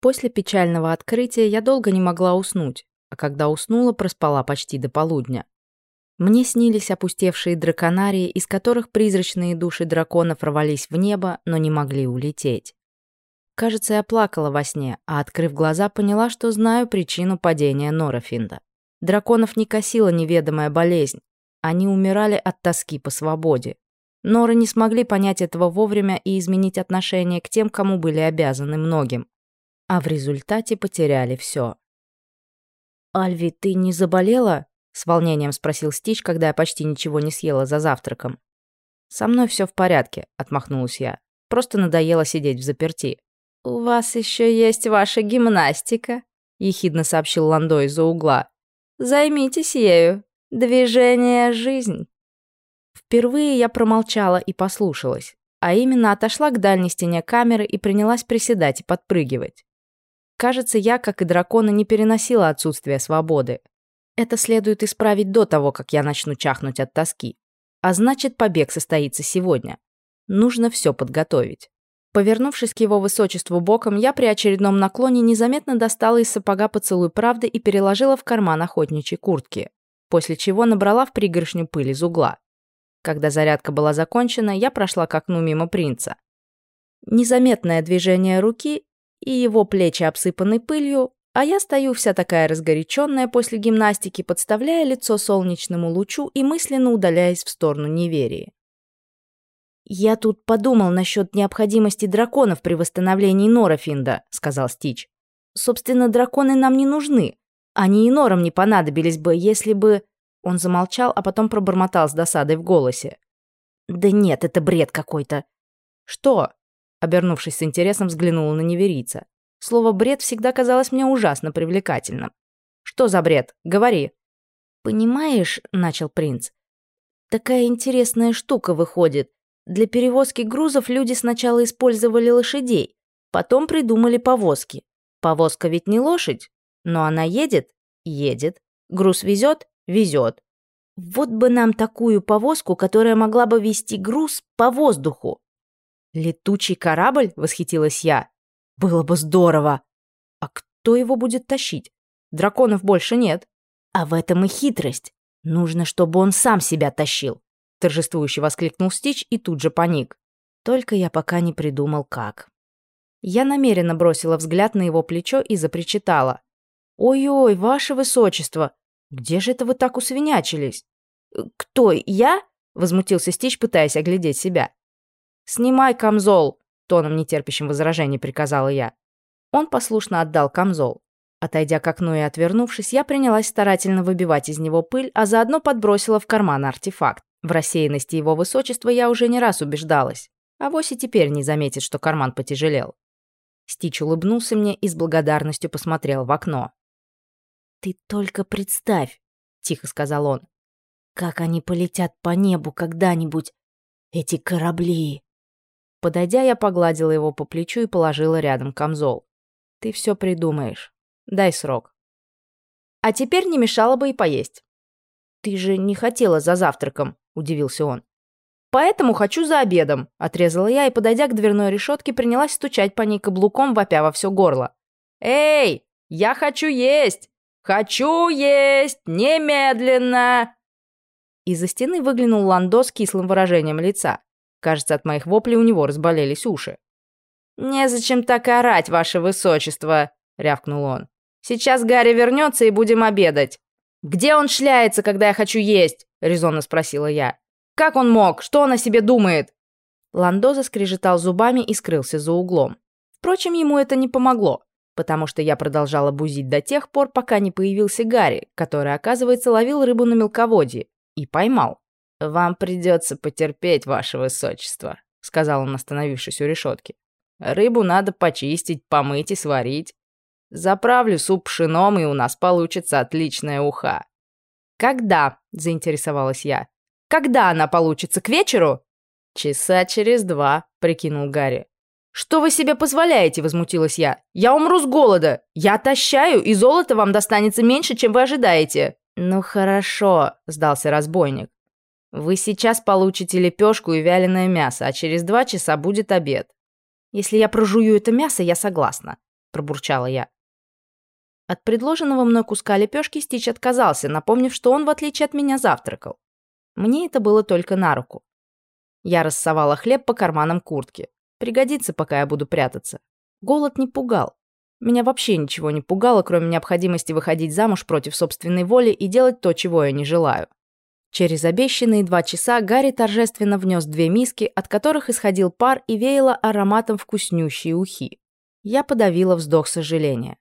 После печального открытия я долго не могла уснуть, а когда уснула, проспала почти до полудня. Мне снились опустевшие драконарии, из которых призрачные души драконов рвались в небо, но не могли улететь. Кажется, я плакала во сне, а, открыв глаза, поняла, что знаю причину падения Норофинда. Драконов не косила неведомая болезнь. Они умирали от тоски по свободе. Норы не смогли понять этого вовремя и изменить отношение к тем, кому были обязаны многим а в результате потеряли все. «Альви, ты не заболела?» — с волнением спросил Стич, когда я почти ничего не съела за завтраком. «Со мной все в порядке», — отмахнулась я. «Просто надоело сидеть в заперти». «У вас еще есть ваша гимнастика», — ехидно сообщил Ландо из-за угла. «Займитесь ею. Движение — жизнь». Впервые я промолчала и послушалась, а именно отошла к дальней стене камеры и принялась приседать и подпрыгивать. Кажется, я, как и драконы, не переносила отсутствие свободы. Это следует исправить до того, как я начну чахнуть от тоски. А значит, побег состоится сегодня. Нужно все подготовить. Повернувшись к его высочеству боком, я при очередном наклоне незаметно достала из сапога поцелуй правды и переложила в карман охотничьей куртки, после чего набрала в пригоршню пыль из угла. Когда зарядка была закончена, я прошла к окну мимо принца. Незаметное движение руки, и его плечи обсыпаны пылью, а я стою вся такая разгоряченная после гимнастики, подставляя лицо солнечному лучу и мысленно удаляясь в сторону неверия. «Я тут подумал насчет необходимости драконов при восстановлении Норофинда», — сказал Стич. «Собственно, драконы нам не нужны. Они и Норам не понадобились бы, если бы...» Он замолчал, а потом пробормотал с досадой в голосе. «Да нет, это бред какой-то». «Что?» Обернувшись с интересом, взглянула на неверийца. Слово «бред» всегда казалось мне ужасно привлекательным. «Что за бред? Говори». «Понимаешь», — начал принц, — «такая интересная штука выходит. Для перевозки грузов люди сначала использовали лошадей, потом придумали повозки. Повозка ведь не лошадь, но она едет? Едет. Груз везет? Везет. Вот бы нам такую повозку, которая могла бы вести груз по воздуху. «Летучий корабль?» — восхитилась я. «Было бы здорово!» «А кто его будет тащить? Драконов больше нет». «А в этом и хитрость. Нужно, чтобы он сам себя тащил», — торжествующе воскликнул Стич и тут же паник. Только я пока не придумал, как. Я намеренно бросила взгляд на его плечо и запричитала. «Ой-ой, ваше высочество, где же это вы так усвинячились?» «Кто, я?» — возмутился Стич, пытаясь оглядеть себя. «Снимай камзол!» — тоном нетерпящим возражений приказала я. Он послушно отдал камзол. Отойдя к окну и отвернувшись, я принялась старательно выбивать из него пыль, а заодно подбросила в карман артефакт. В рассеянности его высочества я уже не раз убеждалась. А вось и теперь не заметит, что карман потяжелел. Стич улыбнулся мне и с благодарностью посмотрел в окно. «Ты только представь», — тихо сказал он, — «как они полетят по небу когда-нибудь, эти корабли». Подойдя, я погладила его по плечу и положила рядом камзол. «Ты все придумаешь. Дай срок». «А теперь не мешало бы и поесть». «Ты же не хотела за завтраком», — удивился он. «Поэтому хочу за обедом», — отрезала я и, подойдя к дверной решетке, принялась стучать по ней каблуком, вопя во все горло. «Эй, я хочу есть! Хочу есть! Немедленно!» Из-за стены выглянул Ландо с кислым выражением лица. Кажется, от моих воплей у него разболелись уши. «Незачем так орать, ваше высочество!» — рявкнул он. «Сейчас Гарри вернется и будем обедать». «Где он шляется, когда я хочу есть?» — резонно спросила я. «Как он мог? Что он о себе думает?» Ландо заскрежетал зубами и скрылся за углом. Впрочем, ему это не помогло, потому что я продолжала бузить до тех пор, пока не появился Гарри, который, оказывается, ловил рыбу на мелководье и поймал. «Вам придется потерпеть, ваше высочество», — сказал он, остановившись у решетки. «Рыбу надо почистить, помыть и сварить. Заправлю суп пшеном, и у нас получится отличная уха». «Когда?» — заинтересовалась я. «Когда она получится? К вечеру?» «Часа через два», — прикинул Гарри. «Что вы себе позволяете?» — возмутилась я. «Я умру с голода. Я отощаю, и золото вам достанется меньше, чем вы ожидаете». «Ну хорошо», — сдался разбойник. Вы сейчас получите лепешку и вяленое мясо, а через два часа будет обед. Если я прожую это мясо, я согласна. — пробурчала я. От предложенного мной куска лепешки Стич отказался, напомнив, что он, в отличие от меня, завтракал. Мне это было только на руку. Я рассовала хлеб по карманам куртки. Пригодится, пока я буду прятаться. Голод не пугал. Меня вообще ничего не пугало, кроме необходимости выходить замуж против собственной воли и делать то, чего я не желаю. Через обещанные два часа Гарри торжественно внес две миски, от которых исходил пар и веяло ароматом вкуснющей ухи. Я подавила вздох сожаления.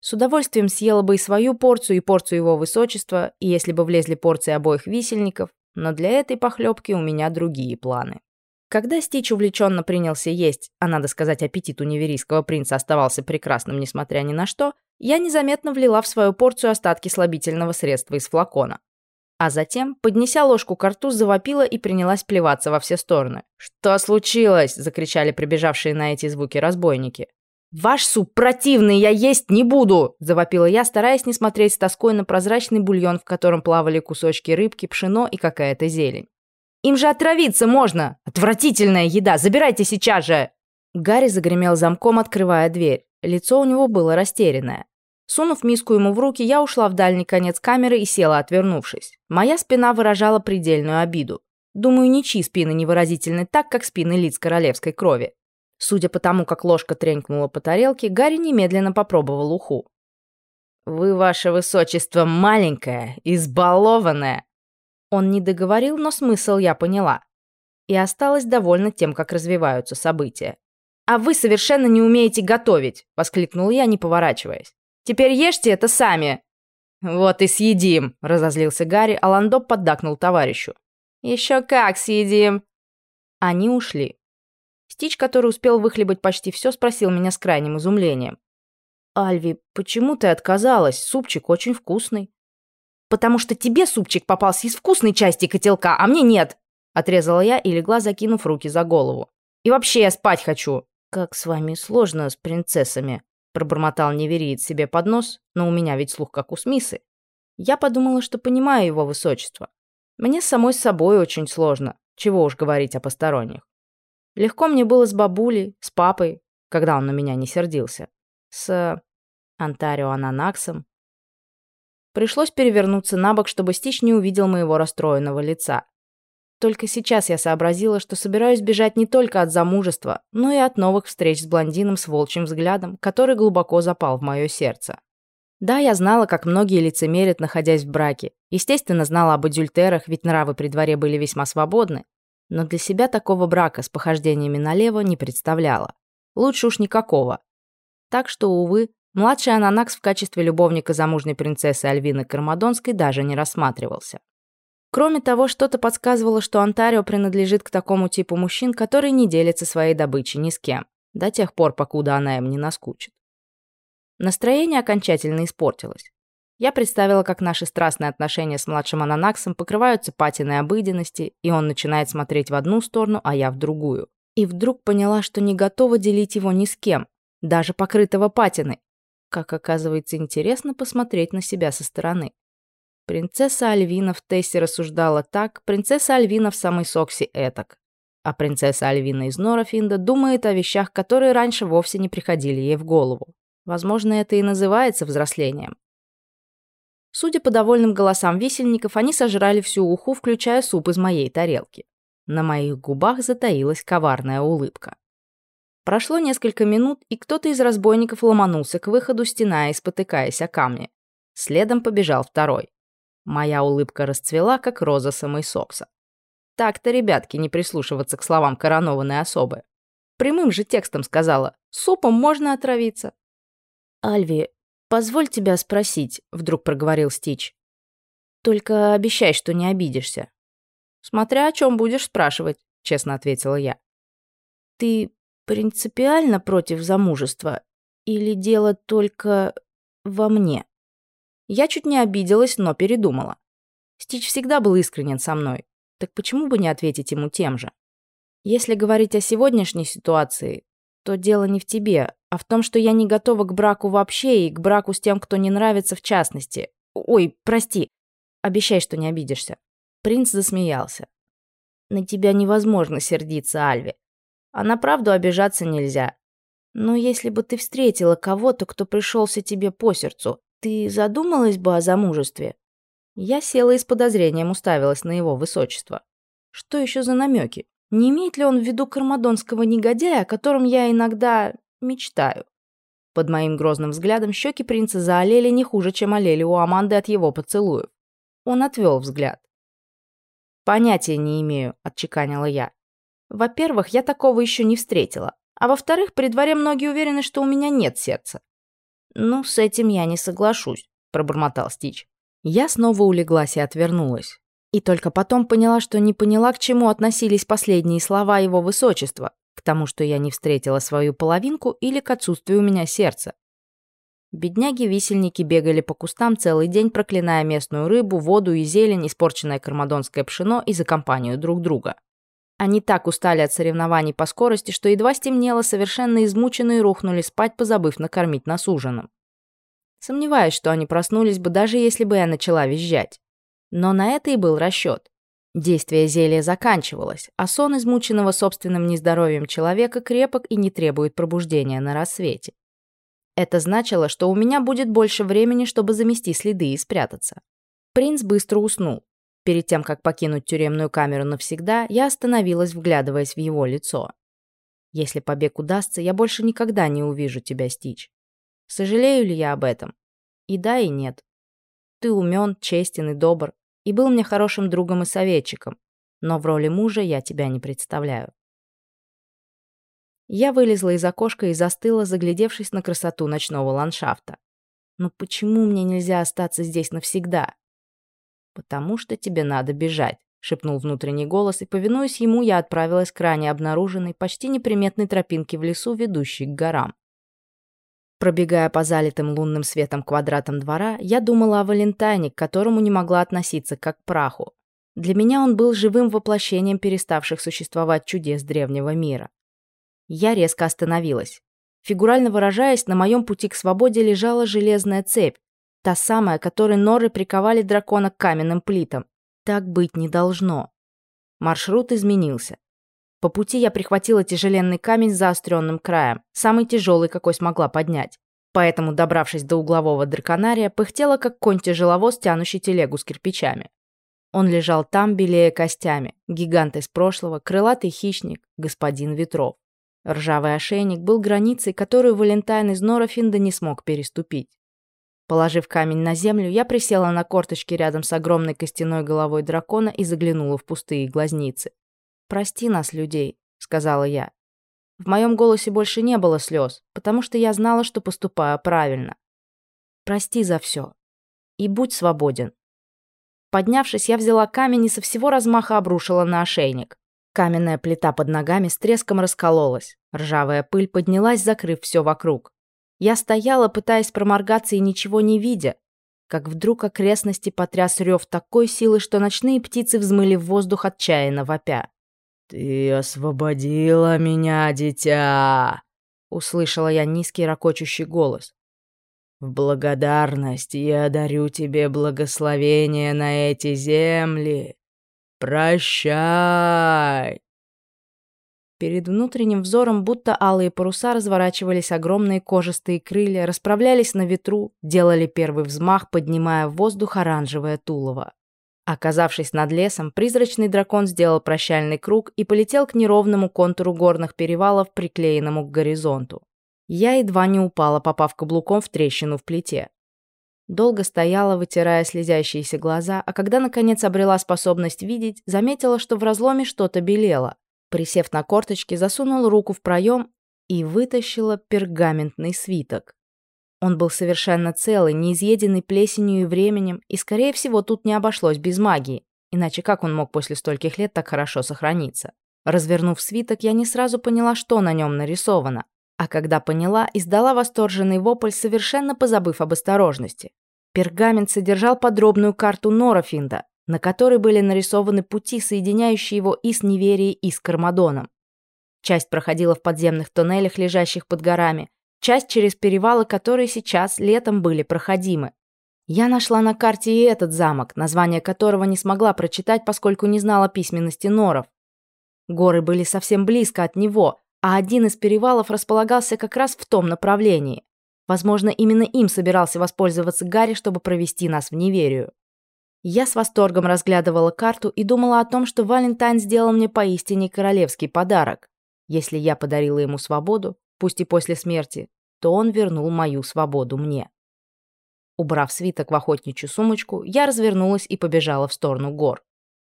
С удовольствием съела бы и свою порцию, и порцию его высочества, и если бы влезли порции обоих висельников, но для этой похлебки у меня другие планы. Когда Стич увлеченно принялся есть, а надо сказать, аппетит у неверийского принца оставался прекрасным, несмотря ни на что, я незаметно влила в свою порцию остатки слабительного средства из флакона. А затем, поднеся ложку к рту, завопила и принялась плеваться во все стороны. «Что случилось?» – закричали прибежавшие на эти звуки разбойники. «Ваш суп противный, я есть не буду!» – завопила я, стараясь не смотреть с тоской на прозрачный бульон, в котором плавали кусочки рыбки, пшено и какая-то зелень. «Им же отравиться можно! Отвратительная еда! Забирайте сейчас же!» Гарри загремел замком, открывая дверь. Лицо у него было растерянное. Сунув миску ему в руки, я ушла в дальний конец камеры и села, отвернувшись. Моя спина выражала предельную обиду. Думаю, ничьи спины невыразительны так, как спины лиц королевской крови. Судя по тому, как ложка тренькнула по тарелке, Гарри немедленно попробовал уху. «Вы, ваше высочество, маленькая, избалованная!» Он не договорил, но смысл я поняла. И осталась довольна тем, как развиваются события. «А вы совершенно не умеете готовить!» — воскликнул я, не поворачиваясь. «Теперь ешьте это сами!» «Вот и съедим!» — разозлился Гарри, а Ландо поддакнул товарищу. «Еще как съедим!» Они ушли. Стич, который успел выхлебать почти все, спросил меня с крайним изумлением. «Альви, почему ты отказалась? Супчик очень вкусный». «Потому что тебе супчик попался из вкусной части котелка, а мне нет!» Отрезала я и легла, закинув руки за голову. «И вообще я спать хочу!» «Как с вами сложно, с принцессами!» Пробормотал невериец себе под нос, но у меня ведь слух как у Смисы. Я подумала, что понимаю его высочество. Мне самой с собой очень сложно, чего уж говорить о посторонних. Легко мне было с бабулей, с папой, когда он на меня не сердился. С Антарио Ананаксом. Пришлось перевернуться на бок, чтобы Стич не увидел моего расстроенного лица. Только сейчас я сообразила, что собираюсь бежать не только от замужества, но и от новых встреч с блондином с волчьим взглядом, который глубоко запал в мое сердце. Да, я знала, как многие лицемерят, находясь в браке. Естественно, знала об адюльтерах, ведь нравы при дворе были весьма свободны но для себя такого брака с похождениями налево не представляла. Лучше уж никакого. Так что, увы, младший Ананакс в качестве любовника замужней принцессы Альвины Кармадонской даже не рассматривался. Кроме того, что-то подсказывало, что Онтарио принадлежит к такому типу мужчин, которые не делятся своей добычей ни с кем, до тех пор, покуда она им не наскучит. Настроение окончательно испортилось. Я представила, как наши страстные отношения с младшим Ананаксом покрываются патиной обыденности, и он начинает смотреть в одну сторону, а я в другую. И вдруг поняла, что не готова делить его ни с кем, даже покрытого патиной. Как оказывается, интересно посмотреть на себя со стороны. Принцесса Альвина в Тессе рассуждала так, принцесса Альвина в самой Соксе этак. А принцесса Альвина из Норофинда думает о вещах, которые раньше вовсе не приходили ей в голову. Возможно, это и называется взрослением. Судя по довольным голосам весельников, они сожрали всю уху, включая суп из моей тарелки. На моих губах затаилась коварная улыбка. Прошло несколько минут, и кто-то из разбойников ломанулся к выходу, стеная и спотыкаясь о камни. Следом побежал второй. Моя улыбка расцвела, как роза самой Сокса. Так-то, ребятки, не прислушиваться к словам коронованной особы. Прямым же текстом сказала, супом можно отравиться. «Альви, «Позволь тебя спросить», — вдруг проговорил Стич. «Только обещай, что не обидишься». «Смотря о чем будешь спрашивать», — честно ответила я. «Ты принципиально против замужества? Или дело только во мне?» Я чуть не обиделась, но передумала. Стич всегда был искренен со мной. Так почему бы не ответить ему тем же? Если говорить о сегодняшней ситуации, то дело не в тебе, а в том, что я не готова к браку вообще и к браку с тем, кто не нравится в частности. Ой, прости. Обещай, что не обидишься. Принц засмеялся. На тебя невозможно сердиться, Альви. А на правду обижаться нельзя. Но если бы ты встретила кого-то, кто пришелся тебе по сердцу, ты задумалась бы о замужестве? Я села и с подозрением уставилась на его высочество. Что еще за намеки? Не имеет ли он в виду кармадонского негодяя, о котором я иногда мечтаю? Под моим грозным взглядом щеки принца заолели не хуже, чем олели у Аманды от его поцелуев. Он отвел взгляд. «Понятия не имею», — отчеканила я. «Во-первых, я такого еще не встретила. А во-вторых, при дворе многие уверены, что у меня нет сердца». «Ну, с этим я не соглашусь», — пробормотал Стич. Я снова улеглась и отвернулась. И только потом поняла, что не поняла, к чему относились последние слова его высочества, к тому, что я не встретила свою половинку или к отсутствию у меня сердца. Бедняги-висельники бегали по кустам целый день, проклиная местную рыбу, воду и зелень, испорченное кармадонское пшено и за компанию друг друга. Они так устали от соревнований по скорости, что едва стемнело, совершенно измученные рухнули спать, позабыв накормить нас ужином. Сомневаюсь, что они проснулись бы, даже если бы я начала визжать. Но на это и был расчет. Действие зелья заканчивалось, а сон измученного собственным нездоровьем человека крепок и не требует пробуждения на рассвете. Это значило, что у меня будет больше времени, чтобы замести следы и спрятаться. Принц быстро уснул. Перед тем, как покинуть тюремную камеру навсегда, я остановилась, вглядываясь в его лицо. Если побег удастся, я больше никогда не увижу тебя, Стич. Сожалею ли я об этом? И да, и нет. Ты умен, честен и добр, и был мне хорошим другом и советчиком, но в роли мужа я тебя не представляю. Я вылезла из окошка и застыла, заглядевшись на красоту ночного ландшафта. Но почему мне нельзя остаться здесь навсегда? Потому что тебе надо бежать, шепнул внутренний голос, и, повинуясь ему, я отправилась к ранее обнаруженной, почти неприметной тропинке в лесу, ведущей к горам. Пробегая по залитым лунным светом квадратам двора, я думала о Валентайне, к которому не могла относиться как к праху. Для меня он был живым воплощением переставших существовать чудес древнего мира. Я резко остановилась. Фигурально выражаясь, на моем пути к свободе лежала железная цепь, та самая, которой норы приковали дракона к каменным плитам. Так быть не должно. Маршрут изменился. По пути я прихватила тяжеленный камень с заостренным краем, самый тяжелый, какой смогла поднять. Поэтому, добравшись до углового драконария, пыхтела, как конь-тяжеловоз, тянущий телегу с кирпичами. Он лежал там, белее костями, гигант из прошлого, крылатый хищник, господин ветров. Ржавый ошейник был границей, которую Валентайн из Норофинда не смог переступить. Положив камень на землю, я присела на корточки рядом с огромной костяной головой дракона и заглянула в пустые глазницы. «Прости нас, людей», — сказала я. В моем голосе больше не было слез, потому что я знала, что поступаю правильно. «Прости за все. И будь свободен». Поднявшись, я взяла камень и со всего размаха обрушила на ошейник. Каменная плита под ногами с треском раскололась. Ржавая пыль поднялась, закрыв все вокруг. Я стояла, пытаясь проморгаться и ничего не видя, как вдруг окрестности потряс рев такой силы, что ночные птицы взмыли в воздух отчаянно вопя. «Ты освободила меня, дитя!» — услышала я низкий ракочущий голос. «В благодарность я дарю тебе благословение на эти земли. Прощай!» Перед внутренним взором будто алые паруса разворачивались огромные кожистые крылья, расправлялись на ветру, делали первый взмах, поднимая в воздух оранжевое тулово. Оказавшись над лесом, призрачный дракон сделал прощальный круг и полетел к неровному контуру горных перевалов, приклеенному к горизонту. Я едва не упала, попав каблуком в трещину в плите. Долго стояла, вытирая слезящиеся глаза, а когда, наконец, обрела способность видеть, заметила, что в разломе что-то белело. Присев на корточки, засунула руку в проем и вытащила пергаментный свиток. Он был совершенно целый, не изъеденный плесенью и временем, и, скорее всего, тут не обошлось без магии. Иначе как он мог после стольких лет так хорошо сохраниться? Развернув свиток, я не сразу поняла, что на нем нарисовано. А когда поняла, издала восторженный вопль, совершенно позабыв об осторожности. Пергамент содержал подробную карту Норофинда, на которой были нарисованы пути, соединяющие его и с Неверией, и с Кармадоном. Часть проходила в подземных тоннелях, лежащих под горами, часть через перевалы, которые сейчас летом были проходимы. Я нашла на карте и этот замок, название которого не смогла прочитать, поскольку не знала письменности норов. Горы были совсем близко от него, а один из перевалов располагался как раз в том направлении. Возможно, именно им собирался воспользоваться Гарри, чтобы провести нас в неверию. Я с восторгом разглядывала карту и думала о том, что Валентайн сделал мне поистине королевский подарок. Если я подарила ему свободу, пусть и после смерти, то он вернул мою свободу мне. Убрав свиток в охотничью сумочку, я развернулась и побежала в сторону гор.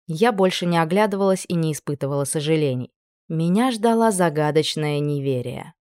Я больше не оглядывалась и не испытывала сожалений. Меня ждала загадочная неверие.